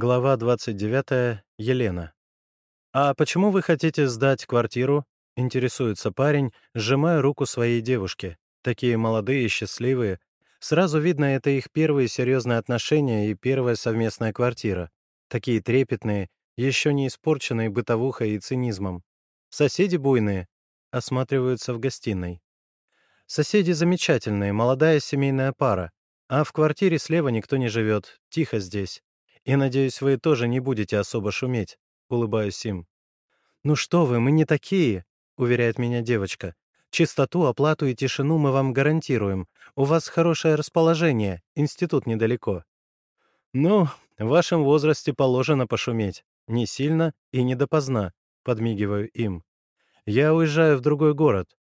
Глава 29. Елена. «А почему вы хотите сдать квартиру?» — интересуется парень, сжимая руку своей девушки. Такие молодые и счастливые. Сразу видно, это их первые серьезные отношения и первая совместная квартира. Такие трепетные, еще не испорченные бытовухой и цинизмом. Соседи буйные. Осматриваются в гостиной. Соседи замечательные, молодая семейная пара. А в квартире слева никто не живет, тихо здесь. И, надеюсь, вы тоже не будете особо шуметь», — улыбаюсь им. «Ну что вы, мы не такие», — уверяет меня девочка. «Чистоту, оплату и тишину мы вам гарантируем. У вас хорошее расположение, институт недалеко». «Ну, в вашем возрасте положено пошуметь. Не сильно и не допоздна», — подмигиваю им. «Я уезжаю в другой город».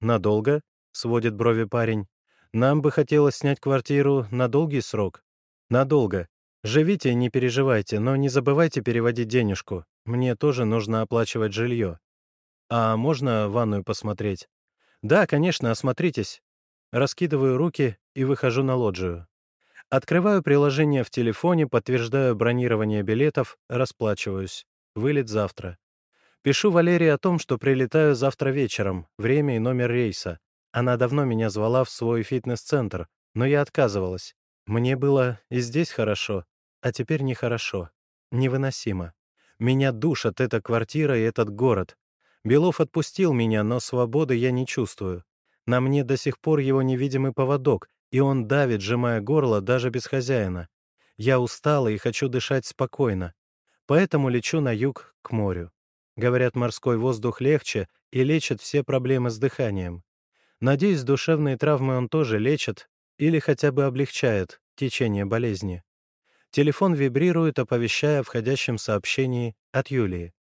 «Надолго?» — сводит брови парень. «Нам бы хотелось снять квартиру на долгий срок». «Надолго. Живите, не переживайте, но не забывайте переводить денежку. Мне тоже нужно оплачивать жилье. А можно ванную посмотреть? Да, конечно, осмотритесь. Раскидываю руки и выхожу на лоджию. Открываю приложение в телефоне, подтверждаю бронирование билетов, расплачиваюсь. Вылет завтра. Пишу Валерии о том, что прилетаю завтра вечером, время и номер рейса. Она давно меня звала в свой фитнес-центр, но я отказывалась. Мне было и здесь хорошо, а теперь нехорошо. Невыносимо. Меня душат эта квартира и этот город. Белов отпустил меня, но свободы я не чувствую. На мне до сих пор его невидимый поводок, и он давит, сжимая горло, даже без хозяина. Я устала и хочу дышать спокойно. Поэтому лечу на юг, к морю. Говорят, морской воздух легче и лечит все проблемы с дыханием. Надеюсь, душевные травмы он тоже лечит или хотя бы облегчает течение болезни. Телефон вибрирует, оповещая о входящем сообщении от Юлии.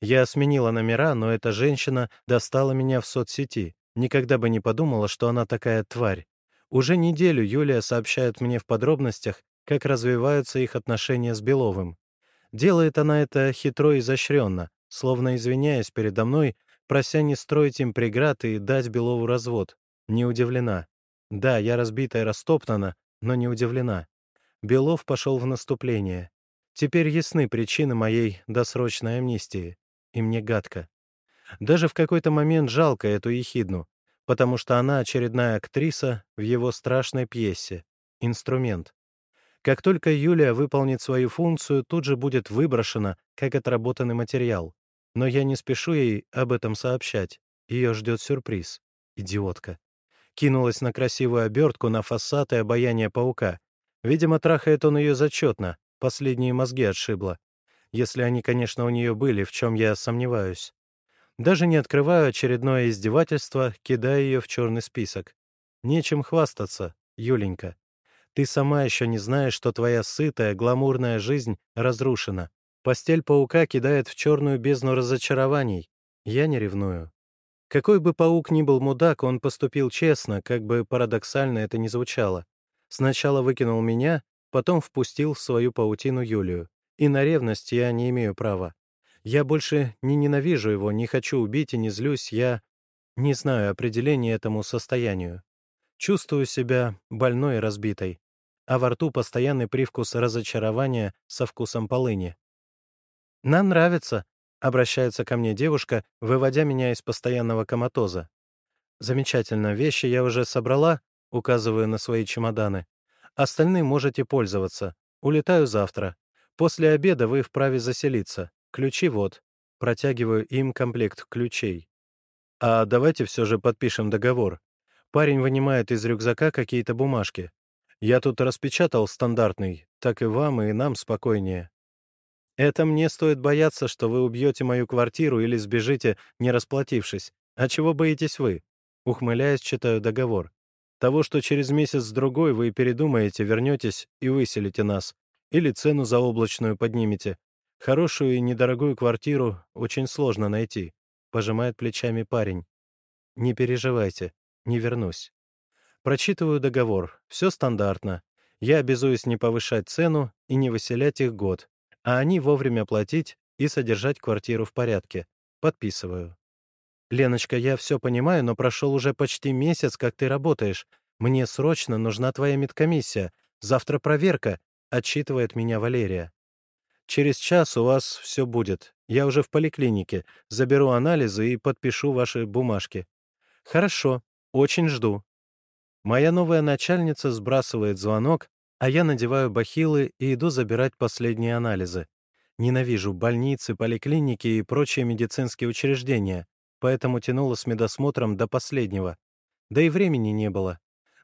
Я сменила номера, но эта женщина достала меня в соцсети. Никогда бы не подумала, что она такая тварь. Уже неделю Юлия сообщает мне в подробностях, как развиваются их отношения с Беловым. Делает она это хитро и изощренно, словно извиняясь передо мной, прося не строить им преград и дать Белову развод. Не удивлена. Да, я разбита и растоптана, но не удивлена. Белов пошел в наступление. Теперь ясны причины моей досрочной амнистии. И мне гадко. Даже в какой-то момент жалко эту ехидну, потому что она очередная актриса в его страшной пьесе. Инструмент. Как только Юлия выполнит свою функцию, тут же будет выброшена, как отработанный материал. Но я не спешу ей об этом сообщать. Ее ждет сюрприз. Идиотка. Кинулась на красивую обертку, на фасад и обаяние паука. Видимо, трахает он ее зачетно, последние мозги отшибло. Если они, конечно, у нее были, в чем я сомневаюсь. Даже не открываю очередное издевательство, кидая ее в черный список. Нечем хвастаться, Юленька. Ты сама еще не знаешь, что твоя сытая, гламурная жизнь разрушена. Постель паука кидает в черную бездну разочарований. Я не ревную. Какой бы паук ни был мудак, он поступил честно, как бы парадоксально это ни звучало. Сначала выкинул меня, потом впустил в свою паутину Юлию. И на ревность я не имею права. Я больше не ненавижу его, не хочу убить и не злюсь, я не знаю определения этому состоянию. Чувствую себя больной и разбитой, а во рту постоянный привкус разочарования со вкусом полыни. «Нам нравится», — обращается ко мне девушка, выводя меня из постоянного коматоза. «Замечательно, вещи я уже собрала, указывая на свои чемоданы. Остальные можете пользоваться. Улетаю завтра. После обеда вы вправе заселиться. Ключи вот. Протягиваю им комплект ключей. А давайте все же подпишем договор. Парень вынимает из рюкзака какие-то бумажки. Я тут распечатал стандартный, так и вам, и нам спокойнее. Это мне стоит бояться, что вы убьете мою квартиру или сбежите, не расплатившись. А чего боитесь вы? Ухмыляясь, читаю договор. Того, что через месяц-другой вы передумаете, вернетесь и выселите нас. Или цену заоблачную поднимете. Хорошую и недорогую квартиру очень сложно найти», — пожимает плечами парень. «Не переживайте, не вернусь». Прочитываю договор. Все стандартно. Я обязуюсь не повышать цену и не выселять их год, а они вовремя платить и содержать квартиру в порядке. Подписываю. «Леночка, я все понимаю, но прошел уже почти месяц, как ты работаешь. Мне срочно нужна твоя медкомиссия. Завтра проверка», — отчитывает меня Валерия. Через час у вас все будет. Я уже в поликлинике. Заберу анализы и подпишу ваши бумажки». «Хорошо. Очень жду». Моя новая начальница сбрасывает звонок, а я надеваю бахилы и иду забирать последние анализы. Ненавижу больницы, поликлиники и прочие медицинские учреждения, поэтому тянула с медосмотром до последнего. Да и времени не было.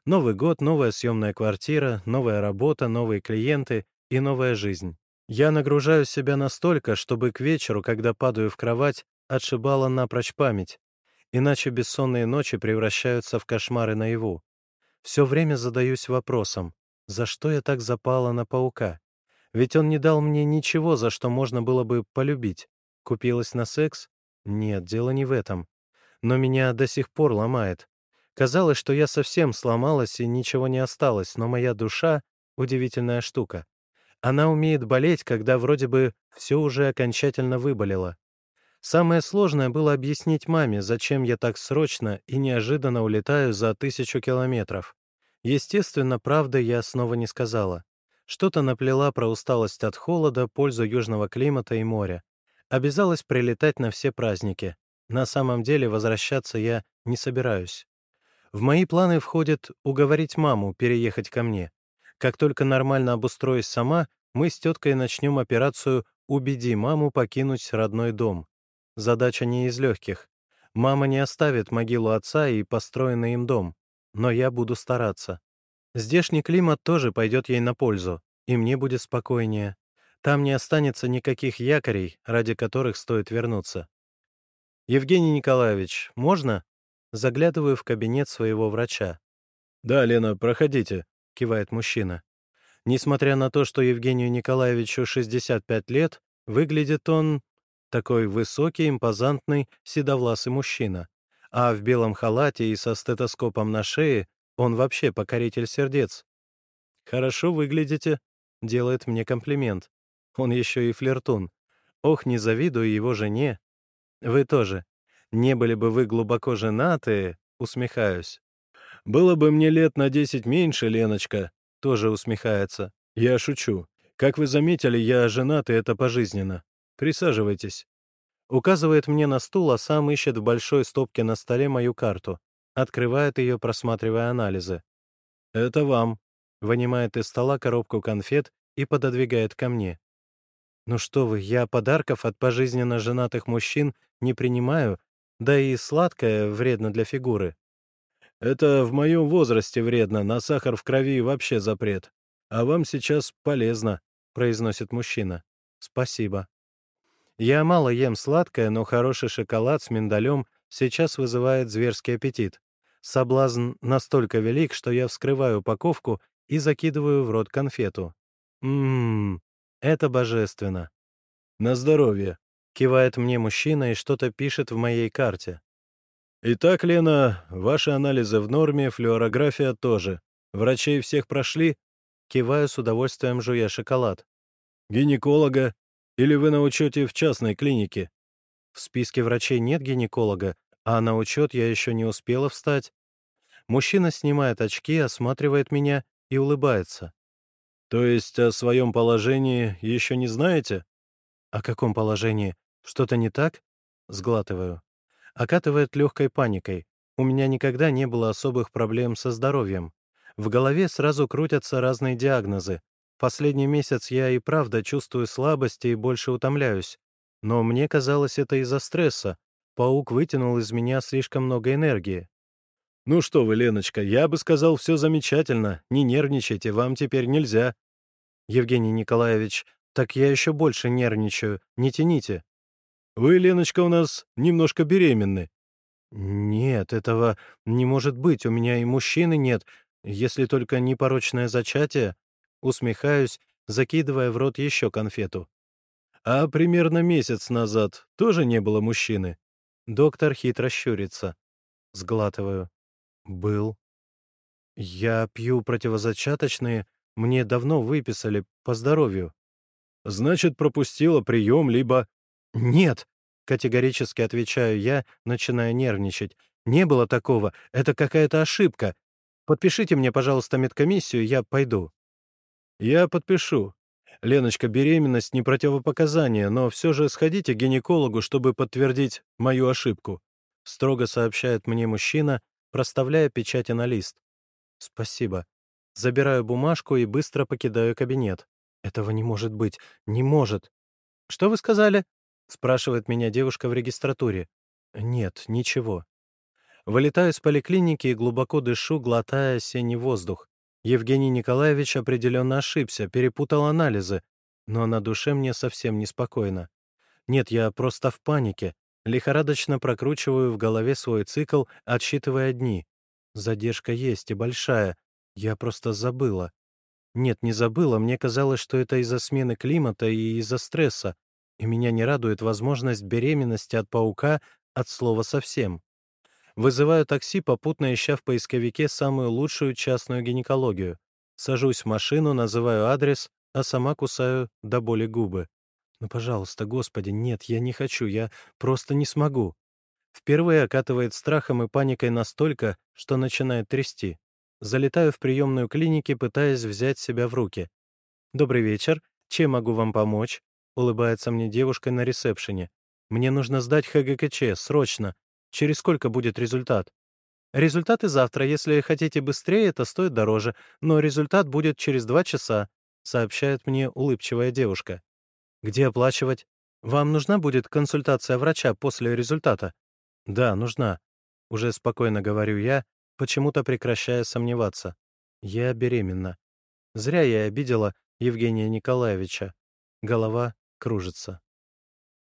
Новый год, новая съемная квартира, новая работа, новые клиенты и новая жизнь. Я нагружаю себя настолько, чтобы к вечеру, когда падаю в кровать, отшибала напрочь память. Иначе бессонные ночи превращаются в кошмары наяву. Все время задаюсь вопросом, за что я так запала на паука? Ведь он не дал мне ничего, за что можно было бы полюбить. Купилась на секс? Нет, дело не в этом. Но меня до сих пор ломает. Казалось, что я совсем сломалась и ничего не осталось, но моя душа — удивительная штука. Она умеет болеть, когда вроде бы все уже окончательно выболело. Самое сложное было объяснить маме, зачем я так срочно и неожиданно улетаю за тысячу километров. Естественно, правды я снова не сказала. Что-то наплела про усталость от холода, пользу южного климата и моря. Обязалась прилетать на все праздники. На самом деле возвращаться я не собираюсь. В мои планы входит уговорить маму переехать ко мне. Как только нормально обустроюсь сама, мы с теткой начнем операцию «Убеди маму покинуть родной дом». Задача не из легких. Мама не оставит могилу отца и построенный им дом. Но я буду стараться. Здешний климат тоже пойдет ей на пользу, и мне будет спокойнее. Там не останется никаких якорей, ради которых стоит вернуться. «Евгений Николаевич, можно?» Заглядываю в кабинет своего врача. «Да, Лена, проходите», — кивает мужчина. Несмотря на то, что Евгению Николаевичу 65 лет, выглядит он такой высокий, импозантный, седовласый мужчина. А в белом халате и со стетоскопом на шее он вообще покоритель сердец. «Хорошо выглядите», — делает мне комплимент. Он еще и флиртун. Ох, не завидую его жене. Вы тоже. Не были бы вы глубоко женаты, усмехаюсь. Было бы мне лет на десять меньше, Леночка, тоже усмехается. Я шучу. Как вы заметили, я женат, и это пожизненно. Присаживайтесь. Указывает мне на стул, а сам ищет в большой стопке на столе мою карту. Открывает ее, просматривая анализы. «Это вам». Вынимает из стола коробку конфет и пододвигает ко мне. «Ну что вы, я подарков от пожизненно женатых мужчин не принимаю да и сладкое вредно для фигуры. Это в моем возрасте вредно, на сахар в крови вообще запрет. А вам сейчас полезно, произносит мужчина. Спасибо. Я мало ем сладкое, но хороший шоколад с миндалем сейчас вызывает зверский аппетит. Соблазн настолько велик, что я вскрываю упаковку и закидываю в рот конфету. Ммм, это божественно. На здоровье. Кивает мне мужчина и что-то пишет в моей карте. «Итак, Лена, ваши анализы в норме, флюорография тоже. Врачей всех прошли?» Киваю с удовольствием, жуя шоколад. «Гинеколога? Или вы на учете в частной клинике?» В списке врачей нет гинеколога, а на учет я еще не успела встать. Мужчина снимает очки, осматривает меня и улыбается. «То есть о своем положении еще не знаете?» «О каком положении? Что-то не так? Сглатываю. Окатывает легкой паникой. У меня никогда не было особых проблем со здоровьем. В голове сразу крутятся разные диагнозы. Последний месяц я и правда чувствую слабость и больше утомляюсь. Но мне казалось, это из-за стресса. Паук вытянул из меня слишком много энергии. «Ну что вы, Леночка, я бы сказал, все замечательно. Не нервничайте, вам теперь нельзя». «Евгений Николаевич, так я еще больше нервничаю. Не тяните». Вы, Леночка, у нас немножко беременны». «Нет, этого не может быть. У меня и мужчины нет, если только непорочное зачатие». Усмехаюсь, закидывая в рот еще конфету. «А примерно месяц назад тоже не было мужчины?» Доктор хитро щурится. Сглатываю. «Был. Я пью противозачаточные, мне давно выписали, по здоровью». «Значит, пропустила прием, либо...» «Нет», — категорически отвечаю я, начиная нервничать. «Не было такого. Это какая-то ошибка. Подпишите мне, пожалуйста, медкомиссию, я пойду». «Я подпишу. «Леночка, беременность не противопоказание, но все же сходите к гинекологу, чтобы подтвердить мою ошибку», — строго сообщает мне мужчина, проставляя печати на лист. «Спасибо». Забираю бумажку и быстро покидаю кабинет. Этого не может быть. Не может. «Что вы сказали?» — спрашивает меня девушка в регистратуре. «Нет, ничего». Вылетаю из поликлиники и глубоко дышу, глотая осенний воздух. Евгений Николаевич определенно ошибся, перепутал анализы, но на душе мне совсем неспокойно. Нет, я просто в панике. Лихорадочно прокручиваю в голове свой цикл, отсчитывая дни. Задержка есть и большая. Я просто забыла. Нет, не забыла, мне казалось, что это из-за смены климата и из-за стресса, и меня не радует возможность беременности от паука от слова совсем. Вызываю такси, попутно ища в поисковике самую лучшую частную гинекологию. Сажусь в машину, называю адрес, а сама кусаю до боли губы. Ну, пожалуйста, Господи, нет, я не хочу, я просто не смогу. Впервые окатывает страхом и паникой настолько, что начинает трясти. Залетаю в приемную клиники, пытаясь взять себя в руки. «Добрый вечер. Чем могу вам помочь?» — улыбается мне девушка на ресепшене. «Мне нужно сдать ХГКЧ, срочно. Через сколько будет результат?» «Результаты завтра. Если хотите быстрее, это стоит дороже, но результат будет через два часа», — сообщает мне улыбчивая девушка. «Где оплачивать? Вам нужна будет консультация врача после результата?» «Да, нужна», — уже спокойно говорю я, почему-то прекращая сомневаться. Я беременна. Зря я обидела Евгения Николаевича. Голова кружится.